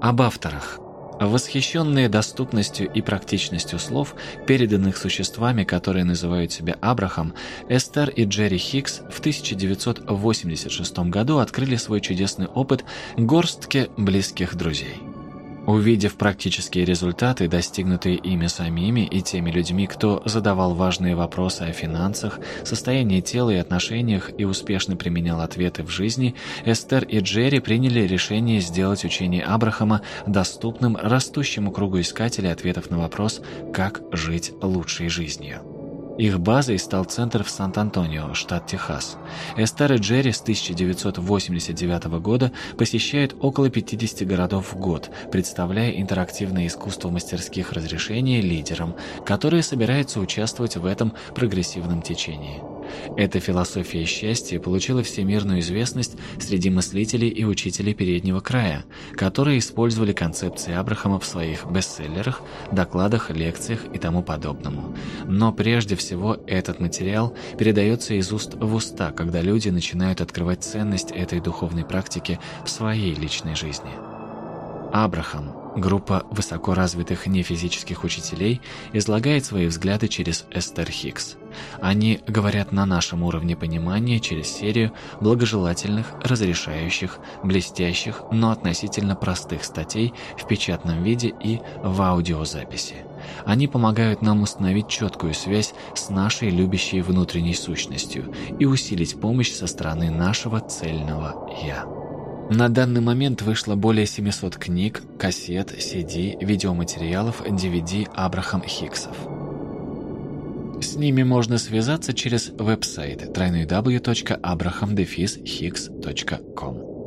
Об авторах. Восхищенные доступностью и практичностью слов, переданных существами, которые называют себя Абрахам, Эстер и Джерри Хикс в 1986 году открыли свой чудесный опыт горстке близких друзей. Увидев практические результаты, достигнутые ими самими и теми людьми, кто задавал важные вопросы о финансах, состоянии тела и отношениях и успешно применял ответы в жизни, Эстер и Джерри приняли решение сделать учение Абрахама доступным растущему кругу искателей ответов на вопрос «Как жить лучшей жизнью?». Их базой стал центр в Сан-Антонио, штат Техас. Эстер и Джерри с 1989 года посещают около 50 городов в год, представляя интерактивное искусство мастерских разрешений лидерам, которые собираются участвовать в этом прогрессивном течении. Эта философия счастья получила всемирную известность среди мыслителей и учителей переднего края, которые использовали концепции Абрахама в своих бестселлерах, докладах, лекциях и тому подобному. Но прежде всего этот материал передается из уст в уста, когда люди начинают открывать ценность этой духовной практики в своей личной жизни. Абрахам Группа высокоразвитых нефизических учителей излагает свои взгляды через Эстер Хикс. Они говорят на нашем уровне понимания через серию благожелательных, разрешающих, блестящих, но относительно простых статей в печатном виде и в аудиозаписи. Они помогают нам установить четкую связь с нашей любящей внутренней сущностью и усилить помощь со стороны нашего цельного «Я». На данный момент вышло более 700 книг, кассет, CD, видеоматериалов, DVD Абрахам Хиксов. С ними можно связаться через веб-сайт www.abrahamdefishicks.com.